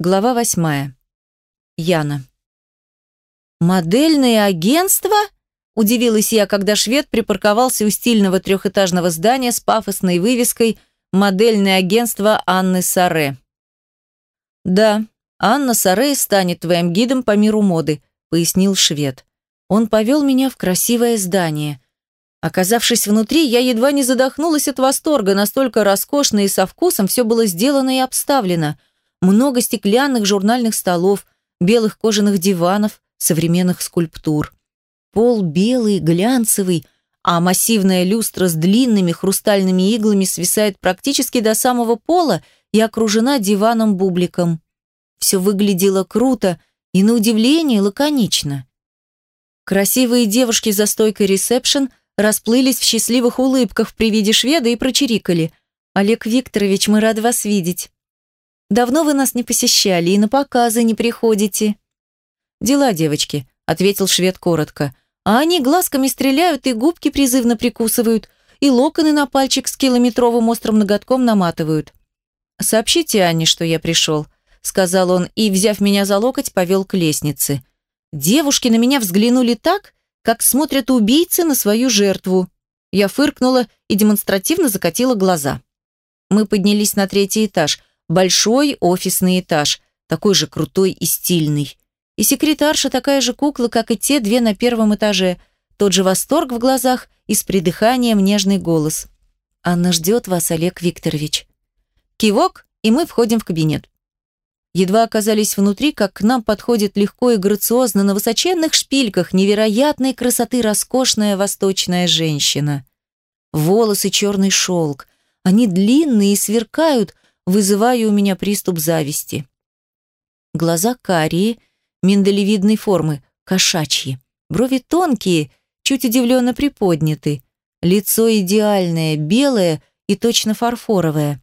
Глава восьмая. Яна. «Модельное агентство?» – удивилась я, когда швед припарковался у стильного трехэтажного здания с пафосной вывеской «Модельное агентство Анны Саре». «Да, Анна Саре станет твоим гидом по миру моды», – пояснил швед. Он повел меня в красивое здание. Оказавшись внутри, я едва не задохнулась от восторга, настолько роскошно и со вкусом все было сделано и обставлено – много стеклянных журнальных столов, белых кожаных диванов, современных скульптур. Пол белый, глянцевый, а массивная люстра с длинными хрустальными иглами свисает практически до самого пола и окружена диваном-бубликом. Все выглядело круто и, на удивление, лаконично. Красивые девушки за стойкой ресепшн расплылись в счастливых улыбках при виде шведа и прочирикали. «Олег Викторович, мы рады вас видеть». Давно вы нас не посещали и на показы не приходите». «Дела, девочки», — ответил швед коротко. «А они глазками стреляют и губки призывно прикусывают, и локоны на пальчик с километровым острым ноготком наматывают». «Сообщите Анне, что я пришел», — сказал он и, взяв меня за локоть, повел к лестнице. Девушки на меня взглянули так, как смотрят убийцы на свою жертву. Я фыркнула и демонстративно закатила глаза. Мы поднялись на третий этаж — Большой офисный этаж, такой же крутой и стильный. И секретарша такая же кукла, как и те две на первом этаже. Тот же восторг в глазах и с придыханием нежный голос. «Анна ждет вас, Олег Викторович». Кивок, и мы входим в кабинет. Едва оказались внутри, как к нам подходит легко и грациозно на высоченных шпильках невероятной красоты роскошная восточная женщина. Волосы черный шелк. Они длинные и сверкают, вызывая у меня приступ зависти. Глаза карие, миндалевидной формы, кошачьи. Брови тонкие, чуть удивленно приподняты. Лицо идеальное, белое и точно фарфоровое.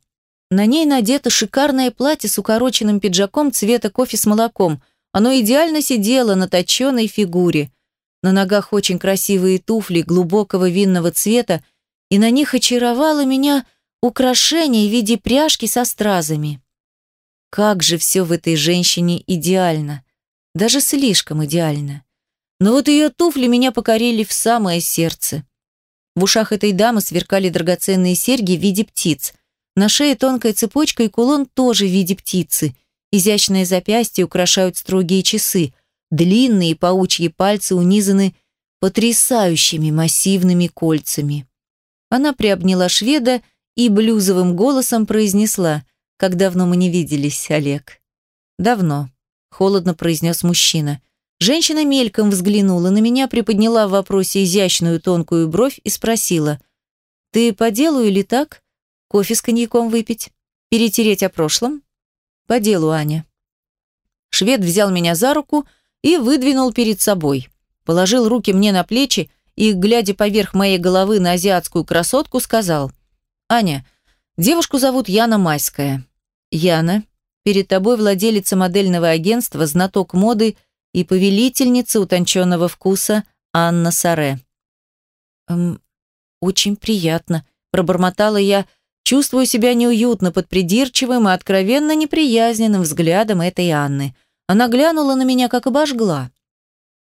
На ней надето шикарное платье с укороченным пиджаком цвета кофе с молоком. Оно идеально сидело на точенной фигуре. На ногах очень красивые туфли глубокого винного цвета, и на них очаровало меня – украшение в виде пряжки со стразами. Как же все в этой женщине идеально. Даже слишком идеально. Но вот ее туфли меня покорили в самое сердце. В ушах этой дамы сверкали драгоценные серьги в виде птиц. На шее тонкая цепочка и кулон тоже в виде птицы. Изящные запястья украшают строгие часы. Длинные паучьи пальцы унизаны потрясающими массивными кольцами. Она приобняла шведа и блюзовым голосом произнесла «Как давно мы не виделись, Олег?» «Давно», — холодно произнес мужчина. Женщина мельком взглянула на меня, приподняла в вопросе изящную тонкую бровь и спросила «Ты по делу или так? Кофе с коньяком выпить? Перетереть о прошлом?» «По делу, Аня». Швед взял меня за руку и выдвинул перед собой. Положил руки мне на плечи и, глядя поверх моей головы на азиатскую красотку, сказал – Аня, девушку зовут Яна Майская. Яна, перед тобой владелица модельного агентства, знаток моды и повелительница утонченного вкуса Анна Саре. «Эм, очень приятно», – пробормотала я, чувствую себя неуютно под придирчивым и откровенно неприязненным взглядом этой Анны. Она глянула на меня, как обожгла.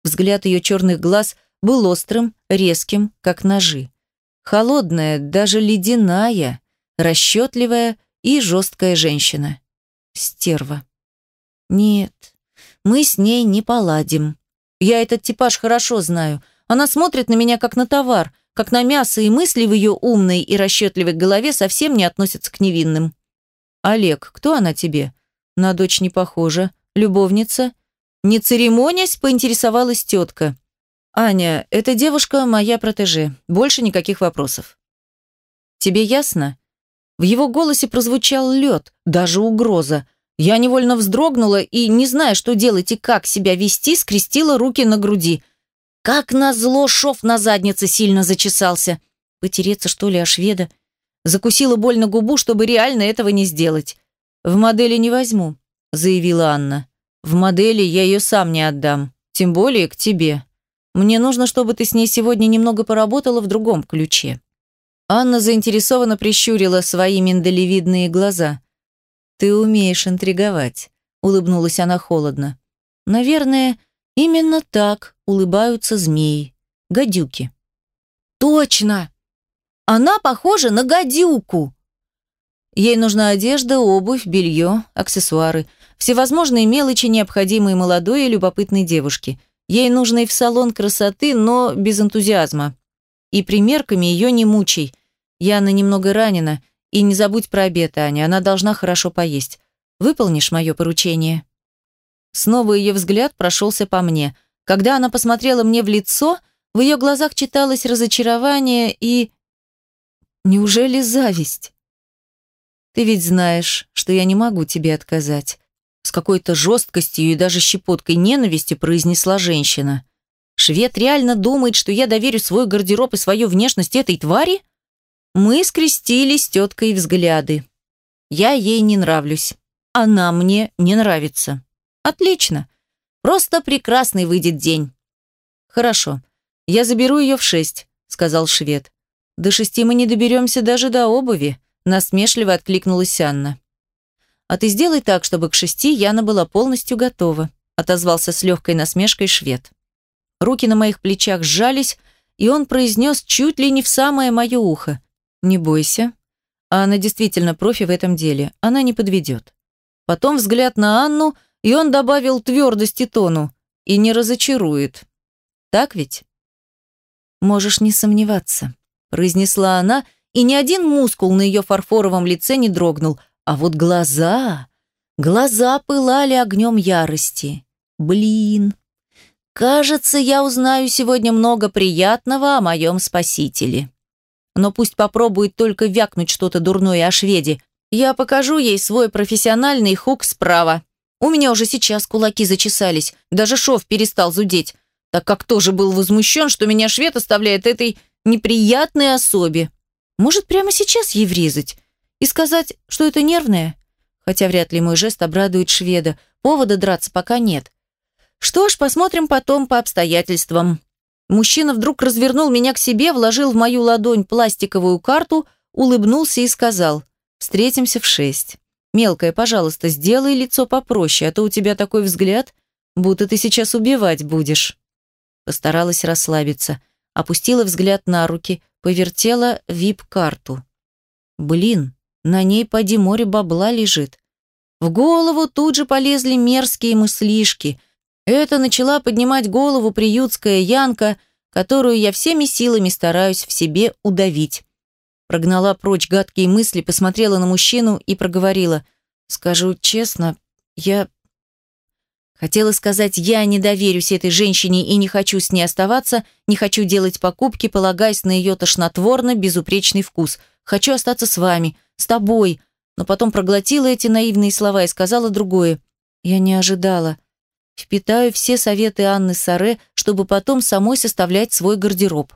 Взгляд ее черных глаз был острым, резким, как ножи. Холодная, даже ледяная, расчетливая и жесткая женщина. Стерва. Нет, мы с ней не поладим. Я этот типаж хорошо знаю. Она смотрит на меня как на товар, как на мясо, и мысли в ее умной и расчетливой голове совсем не относятся к невинным. «Олег, кто она тебе?» «На дочь не похожа. Любовница?» Не церемонясь, поинтересовалась тетка. «Аня, эта девушка моя протеже. Больше никаких вопросов». «Тебе ясно?» В его голосе прозвучал лед, даже угроза. Я невольно вздрогнула и, не зная, что делать и как себя вести, скрестила руки на груди. Как назло шов на заднице сильно зачесался. Потереться, что ли, о шведа? Закусила больно губу, чтобы реально этого не сделать. «В модели не возьму», — заявила Анна. «В модели я ее сам не отдам, тем более к тебе». Мне нужно, чтобы ты с ней сегодня немного поработала в другом ключе». Анна заинтересованно прищурила свои миндалевидные глаза. «Ты умеешь интриговать. – улыбнулась она холодно. «Наверное, именно так улыбаются змеи, гадюки». «Точно! Она похожа на гадюку!» Ей нужна одежда, обувь, белье, аксессуары, всевозможные мелочи, необходимые молодой и любопытной девушке. Ей нужно и в салон красоты, но без энтузиазма. И примерками ее не мучай. Яна немного ранена, и не забудь про обед, Аня, она должна хорошо поесть. Выполнишь мое поручение?» Снова ее взгляд прошелся по мне. Когда она посмотрела мне в лицо, в ее глазах читалось разочарование и... Неужели зависть? Ты ведь знаешь, что я не могу тебе отказать. С какой-то жесткостью и даже щепоткой ненависти произнесла женщина. Швед реально думает, что я доверю свой гардероб и свою внешность этой твари? Мы скрестили с теткой взгляды. Я ей не нравлюсь. Она мне не нравится. Отлично. Просто прекрасный выйдет день. Хорошо. Я заберу ее в шесть, сказал швед. До шести мы не доберемся даже до обуви. Насмешливо откликнулась Анна. «А ты сделай так, чтобы к шести Яна была полностью готова», отозвался с легкой насмешкой швед. Руки на моих плечах сжались, и он произнес чуть ли не в самое мое ухо. «Не бойся». А она действительно профи в этом деле, она не подведет. Потом взгляд на Анну, и он добавил твердости тону. «И не разочарует». Так ведь? «Можешь не сомневаться», произнесла она, — и ни один мускул на ее фарфоровом лице не дрогнул, а вот глаза... Глаза пылали огнем ярости. Блин. Кажется, я узнаю сегодня много приятного о моем спасителе. Но пусть попробует только вякнуть что-то дурное о шведе. Я покажу ей свой профессиональный хук справа. У меня уже сейчас кулаки зачесались, даже шов перестал зудеть, так как тоже был возмущен, что меня швед оставляет этой неприятной особе. Может, прямо сейчас ей врезать? И сказать, что это нервное? Хотя вряд ли мой жест обрадует шведа. Повода драться пока нет. Что ж, посмотрим потом по обстоятельствам. Мужчина вдруг развернул меня к себе, вложил в мою ладонь пластиковую карту, улыбнулся и сказал «Встретимся в шесть. Мелкая, пожалуйста, сделай лицо попроще, а то у тебя такой взгляд, будто ты сейчас убивать будешь». Постаралась расслабиться, опустила взгляд на руки, повертела вип-карту. Блин, на ней поди море бабла лежит. В голову тут же полезли мерзкие мыслишки. Это начала поднимать голову приютская Янка, которую я всеми силами стараюсь в себе удавить. Прогнала прочь гадкие мысли, посмотрела на мужчину и проговорила. «Скажу честно, я Хотела сказать, я не доверюсь этой женщине и не хочу с ней оставаться, не хочу делать покупки, полагаясь на ее тошнотворно-безупречный вкус. Хочу остаться с вами, с тобой. Но потом проглотила эти наивные слова и сказала другое. Я не ожидала. Впитаю все советы Анны Саре, чтобы потом самой составлять свой гардероб.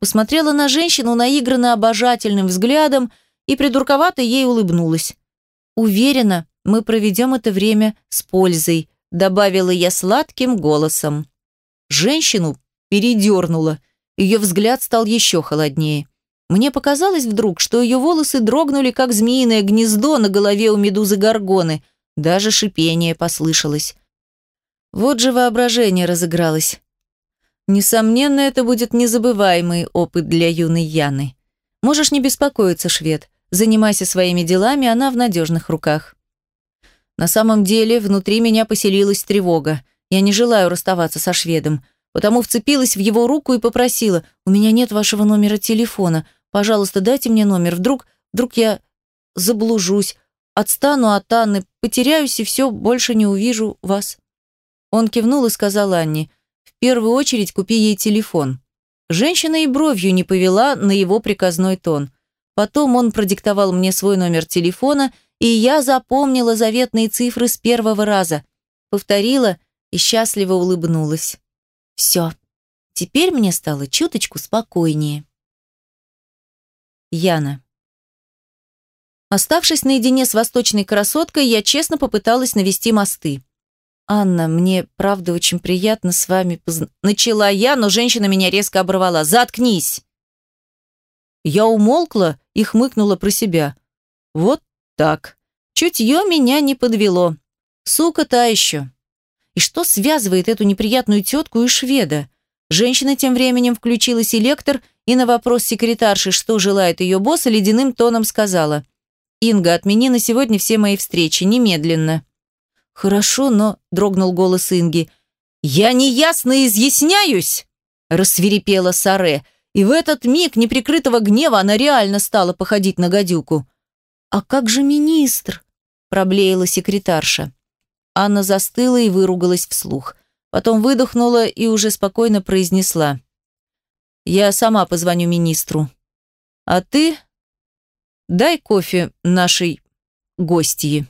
Посмотрела на женщину наигранно обожательным взглядом и придурковато ей улыбнулась. Уверена, мы проведем это время с пользой добавила я сладким голосом. Женщину передернула. Ее взгляд стал еще холоднее. Мне показалось вдруг, что ее волосы дрогнули, как змеиное гнездо на голове у медузы Горгоны. Даже шипение послышалось. Вот же воображение разыгралось. Несомненно, это будет незабываемый опыт для юной Яны. Можешь не беспокоиться, швед. Занимайся своими делами, она в надежных руках. На самом деле, внутри меня поселилась тревога. Я не желаю расставаться со шведом, потому вцепилась в его руку и попросила, «У меня нет вашего номера телефона. Пожалуйста, дайте мне номер. Вдруг, вдруг я заблужусь, отстану от Анны, потеряюсь и все, больше не увижу вас». Он кивнул и сказал Анне, «В первую очередь купи ей телефон». Женщина и бровью не повела на его приказной тон. Потом он продиктовал мне свой номер телефона – и я запомнила заветные цифры с первого раза, повторила и счастливо улыбнулась. Все, теперь мне стало чуточку спокойнее. Яна. Оставшись наедине с восточной красоткой, я честно попыталась навести мосты. «Анна, мне правда очень приятно с вами поз...» Начала я, но женщина меня резко оборвала. «Заткнись!» Я умолкла и хмыкнула про себя. «Вот так. Чутье меня не подвело. Сука та еще. И что связывает эту неприятную тетку и шведа? Женщина тем временем включила селектор и на вопрос секретарши, что желает ее босс, ледяным тоном сказала. «Инга, отмени на сегодня все мои встречи, немедленно». «Хорошо, но...» – дрогнул голос Инги. «Я неясно изъясняюсь!» – рассверепела Саре. И в этот миг неприкрытого гнева она реально стала походить на гадюку. «А как же министр?» – проблеяла секретарша. Анна застыла и выругалась вслух. Потом выдохнула и уже спокойно произнесла. «Я сама позвоню министру. А ты дай кофе нашей гостьи».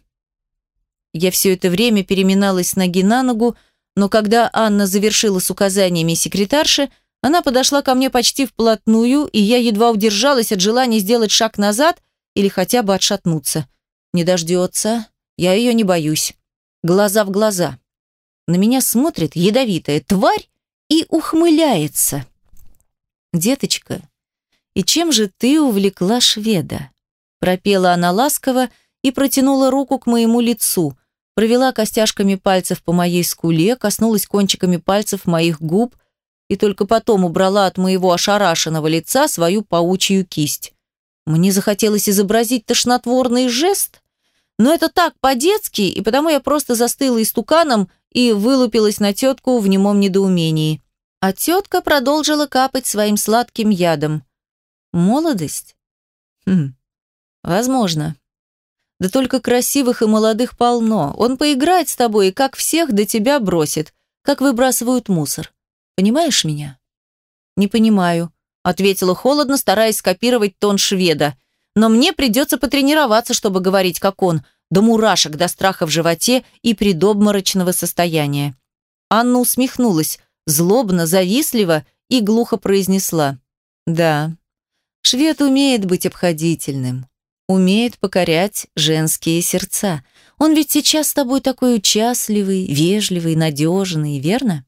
Я все это время переминалась с ноги на ногу, но когда Анна завершила с указаниями секретарши, она подошла ко мне почти вплотную, и я едва удержалась от желания сделать шаг назад или хотя бы отшатнуться. Не дождется, я ее не боюсь глаза в глаза. На меня смотрит ядовитая тварь и ухмыляется. «Деточка, и чем же ты увлекла шведа?» Пропела она ласково и протянула руку к моему лицу, провела костяшками пальцев по моей скуле, коснулась кончиками пальцев моих губ и только потом убрала от моего ошарашенного лица свою паучью кисть. Мне захотелось изобразить тошнотворный жест, но это так, по-детски, и потому я просто застыла истуканом и вылупилась на тетку в немом недоумении. А тетка продолжила капать своим сладким ядом. Молодость? Хм, возможно. Да только красивых и молодых полно. Он поиграет с тобой и как всех до тебя бросит, как выбрасывают мусор. Понимаешь меня? Не понимаю, ответила холодно, стараясь скопировать тон шведа но мне придется потренироваться, чтобы говорить как он, до мурашек, до страха в животе и предобморочного состояния. Анна усмехнулась, злобно, завистливо и глухо произнесла. «Да, швед умеет быть обходительным, умеет покорять женские сердца. Он ведь сейчас с тобой такой участливый, вежливый, надежный, верно?»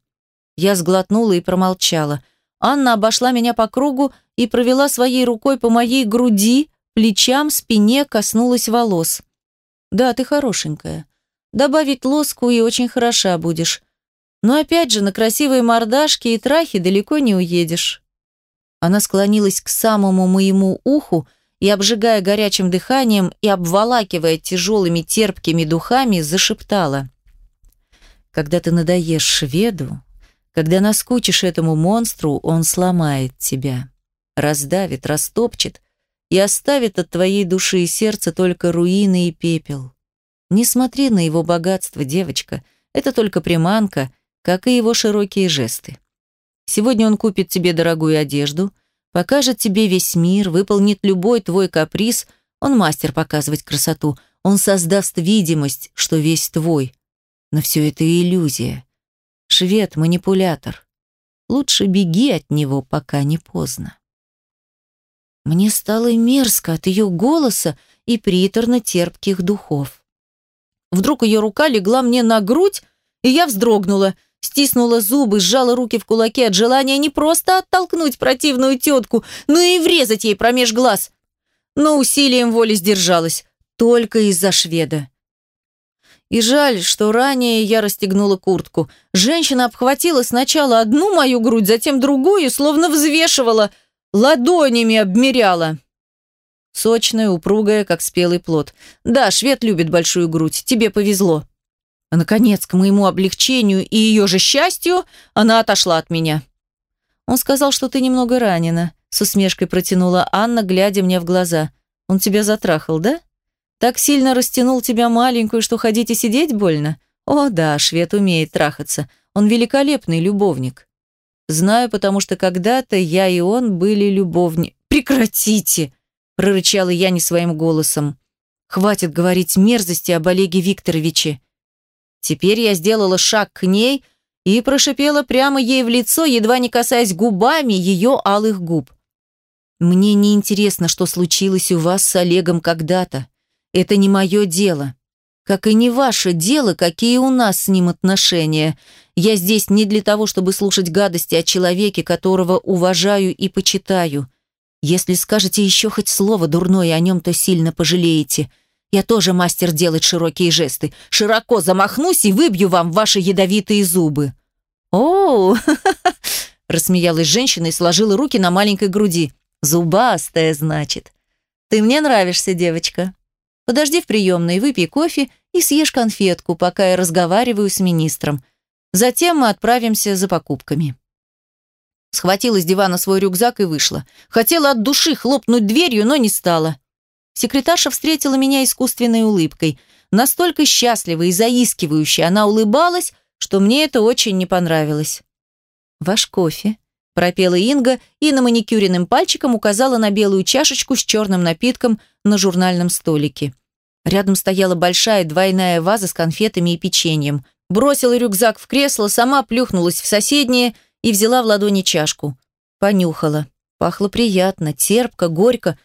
Я сглотнула и промолчала. Анна обошла меня по кругу и провела своей рукой по моей груди, плечам, спине коснулась волос. «Да, ты хорошенькая. Добавить лоску и очень хороша будешь. Но опять же, на красивые мордашки и трахи далеко не уедешь». Она склонилась к самому моему уху и, обжигая горячим дыханием и обволакивая тяжелыми терпкими духами, зашептала. «Когда ты надоешь шведу, когда наскучишь этому монстру, он сломает тебя, раздавит, растопчет, и оставит от твоей души и сердца только руины и пепел. Не смотри на его богатство, девочка, это только приманка, как и его широкие жесты. Сегодня он купит тебе дорогую одежду, покажет тебе весь мир, выполнит любой твой каприз, он мастер показывать красоту, он создаст видимость, что весь твой. Но все это иллюзия. Швед – манипулятор. Лучше беги от него, пока не поздно. Мне стало мерзко от ее голоса и приторно-терпких духов. Вдруг ее рука легла мне на грудь, и я вздрогнула, стиснула зубы, сжала руки в кулаки от желания не просто оттолкнуть противную тетку, но и врезать ей промеж глаз. Но усилием воли сдержалась, только из-за шведа. И жаль, что ранее я расстегнула куртку. Женщина обхватила сначала одну мою грудь, затем другую, словно взвешивала – ладонями обмеряла. Сочная, упругая, как спелый плод. Да, швед любит большую грудь, тебе повезло. А, наконец, к моему облегчению и ее же счастью, она отошла от меня. Он сказал, что ты немного ранена, с усмешкой протянула Анна, глядя мне в глаза. Он тебя затрахал, да? Так сильно растянул тебя маленькую, что ходить и сидеть больно? О, да, швед умеет трахаться. Он великолепный любовник. Знаю, потому что когда-то я и он были любовни. Прекратите, прорычала я не своим голосом. Хватит говорить мерзости об Олеге Викторовиче. Теперь я сделала шаг к ней и прошипела прямо ей в лицо, едва не касаясь губами ее алых губ. Мне не интересно, что случилось у вас с Олегом когда-то. Это не мое дело. Как и не ваше дело, какие у нас с ним отношения. Я здесь не для того, чтобы слушать гадости о человеке, которого уважаю и почитаю. Если скажете еще хоть слово дурное о нем, то сильно пожалеете. Я тоже мастер делать широкие жесты. Широко замахнусь и выбью вам ваши ядовитые зубы». «О, рассмеялась женщина и сложила руки на маленькой груди. «Зубастая, значит. Ты мне нравишься, девочка. Подожди в приемной, выпей кофе и съешь конфетку, пока я разговариваю с министром. Затем мы отправимся за покупками». Схватила с дивана свой рюкзак и вышла. Хотела от души хлопнуть дверью, но не стала. Секретарша встретила меня искусственной улыбкой. Настолько счастливой и заискивающей она улыбалась, что мне это очень не понравилось. «Ваш кофе», – пропела Инга и на маникюренным пальчиком указала на белую чашечку с черным напитком на журнальном столике. Рядом стояла большая двойная ваза с конфетами и печеньем. Бросила рюкзак в кресло, сама плюхнулась в соседнее и взяла в ладони чашку. Понюхала. Пахло приятно, терпко, горько,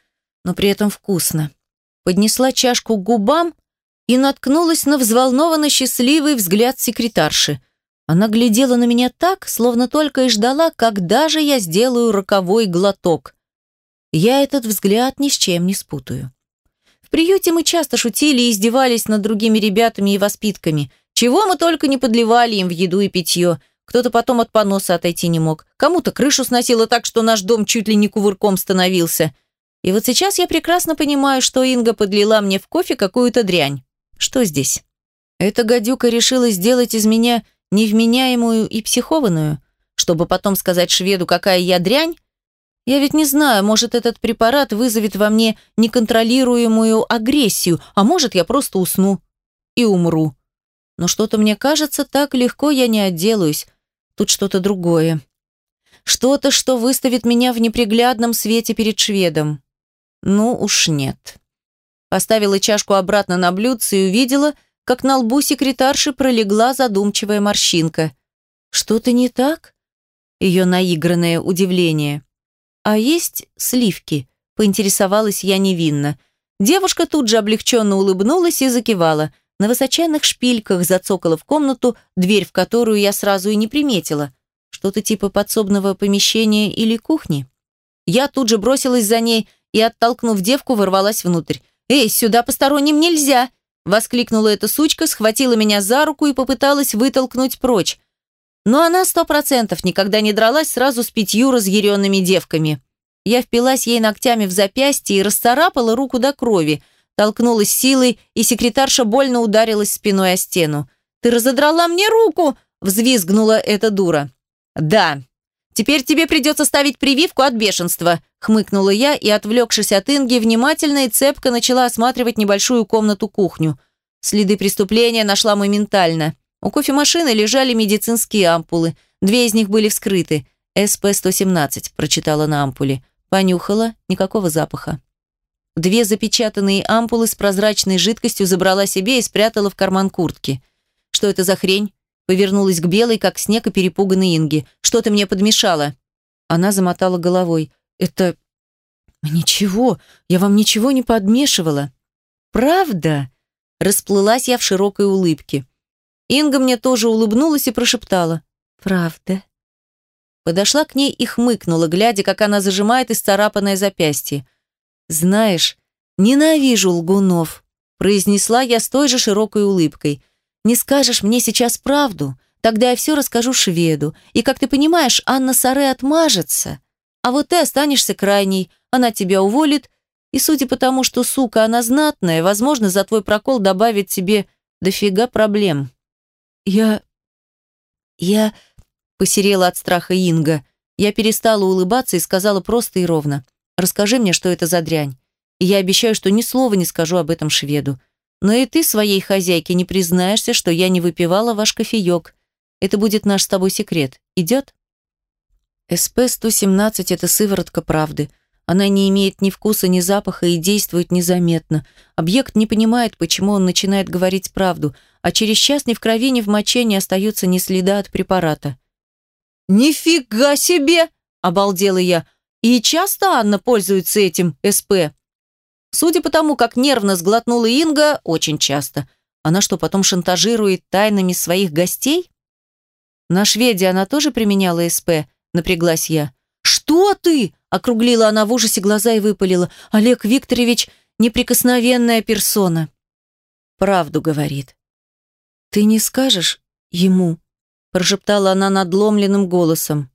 но при этом вкусно. Поднесла чашку к губам и наткнулась на взволнованно счастливый взгляд секретарши. Она глядела на меня так, словно только и ждала, когда же я сделаю роковой глоток. Я этот взгляд ни с чем не спутаю. В приюте мы часто шутили и издевались над другими ребятами и воспитками. Чего мы только не подливали им в еду и питье. Кто-то потом от поноса отойти не мог. Кому-то крышу сносило так, что наш дом чуть ли не кувырком становился. И вот сейчас я прекрасно понимаю, что Инга подлила мне в кофе какую-то дрянь. Что здесь? Эта гадюка решила сделать из меня невменяемую и психованную, чтобы потом сказать шведу, какая я дрянь? Я ведь не знаю, может, этот препарат вызовет во мне неконтролируемую агрессию, а может, я просто усну и умру. Но что-то мне кажется, так легко я не отделаюсь. Тут что-то другое. Что-то, что выставит меня в неприглядном свете перед шведом. Ну уж нет. Поставила чашку обратно на блюдце и увидела, как на лбу секретарши пролегла задумчивая морщинка. «Что-то не так?» Ее наигранное удивление. «А есть сливки?» – поинтересовалась я невинно. Девушка тут же облегченно улыбнулась и закивала. На высоченных шпильках зацокала в комнату, дверь в которую я сразу и не приметила. Что-то типа подсобного помещения или кухни. Я тут же бросилась за ней и, оттолкнув девку, ворвалась внутрь. «Эй, сюда посторонним нельзя!» Воскликнула эта сучка, схватила меня за руку и попыталась вытолкнуть прочь. Но она сто процентов никогда не дралась сразу с пятью разъяренными девками. Я впилась ей ногтями в запястье и расцарапала руку до крови, толкнулась силой, и секретарша больно ударилась спиной о стену. «Ты разодрала мне руку!» – взвизгнула эта дура. «Да, теперь тебе придется ставить прививку от бешенства», хмыкнула я и, отвлекшись от Инги, внимательно и цепко начала осматривать небольшую комнату-кухню. Следы преступления нашла моментально. У кофемашины лежали медицинские ампулы. Две из них были вскрыты. СП-117, прочитала на ампуле. Понюхала, никакого запаха. Две запечатанные ампулы с прозрачной жидкостью забрала себе и спрятала в карман куртки. «Что это за хрень?» Повернулась к белой, как снег и перепуганной Инге. «Что ты мне подмешала?» Она замотала головой. Это... Ничего, я вам ничего не подмешивала. Правда? Расплылась я в широкой улыбке. Инга мне тоже улыбнулась и прошептала. Правда? Подошла к ней и хмыкнула, глядя, как она зажимает исцарапанное запястье. «Знаешь, ненавижу лгунов», – произнесла я с той же широкой улыбкой. «Не скажешь мне сейчас правду, тогда я все расскажу шведу, и, как ты понимаешь, Анна Саре отмажется. А вот ты останешься крайней, она тебя уволит, и судя по тому, что сука она знатная, возможно, за твой прокол добавит тебе дофига проблем. Я... я... Посерела от страха Инга. Я перестала улыбаться и сказала просто и ровно. Расскажи мне, что это за дрянь. И я обещаю, что ни слова не скажу об этом шведу. Но и ты своей хозяйке не признаешься, что я не выпивала ваш кофеек. Это будет наш с тобой секрет. Идет? СП-117 – это сыворотка правды. Она не имеет ни вкуса, ни запаха и действует незаметно. Объект не понимает, почему он начинает говорить правду, а через час ни в крови, ни в моче не остается ни следа от препарата. «Нифига себе!» – обалдела я. «И часто Анна пользуется этим СП?» Судя по тому, как нервно сглотнула Инга, очень часто. Она что, потом шантажирует тайнами своих гостей? На шведе она тоже применяла СП – напряглась я. «Что ты?» – округлила она в ужасе глаза и выпалила. «Олег Викторович – неприкосновенная персона». правду говорит. «Ты не скажешь ему?» – прошептала она надломленным голосом.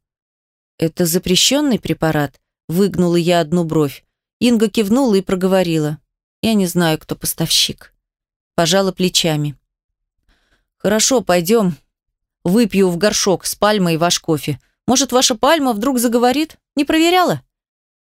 «Это запрещенный препарат?» – выгнула я одну бровь. Инга кивнула и проговорила. «Я не знаю, кто поставщик». Пожала плечами. «Хорошо, пойдем. Выпью в горшок с пальмой ваш кофе. Может, ваша пальма вдруг заговорит? Не проверяла?»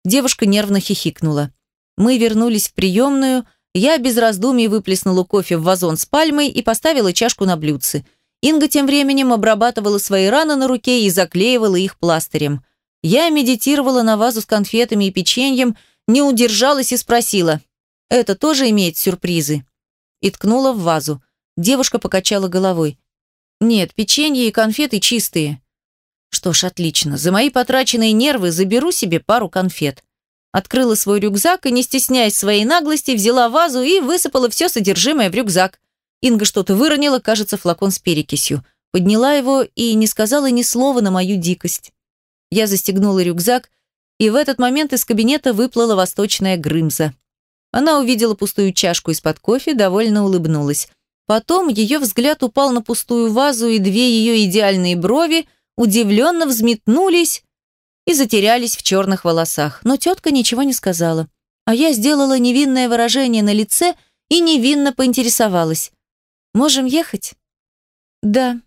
Девушка нервно хихикнула. Мы вернулись в приемную. Я без раздумий выплеснула кофе в вазон с пальмой и поставила чашку на блюдце. Инга тем временем обрабатывала свои раны на руке и заклеивала их пластырем. Я медитировала на вазу с конфетами и печеньем, не удержалась и спросила, «Это тоже имеет сюрпризы?» И ткнула в вазу. Девушка покачала головой. «Нет, печенье и конфеты чистые». Что ж, отлично. За мои потраченные нервы заберу себе пару конфет. Открыла свой рюкзак и, не стесняясь своей наглости, взяла вазу и высыпала все содержимое в рюкзак. Инга что-то выронила, кажется, флакон с перекисью. Подняла его и не сказала ни слова на мою дикость. Я застегнула рюкзак, и в этот момент из кабинета выплыла восточная Грымза. Она увидела пустую чашку из-под кофе, довольно улыбнулась. Потом ее взгляд упал на пустую вазу, и две ее идеальные брови – удивленно взметнулись и затерялись в черных волосах. Но тетка ничего не сказала. А я сделала невинное выражение на лице и невинно поинтересовалась. «Можем ехать?» «Да.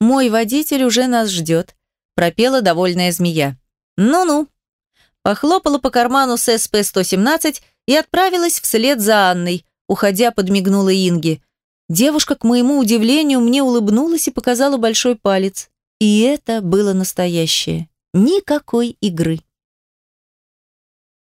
Мой водитель уже нас ждет», – пропела довольная змея. «Ну-ну». Похлопала по карману с СП-117 и отправилась вслед за Анной, уходя подмигнула Инге. Девушка, к моему удивлению, мне улыбнулась и показала большой палец. И это было настоящее. Никакой игры.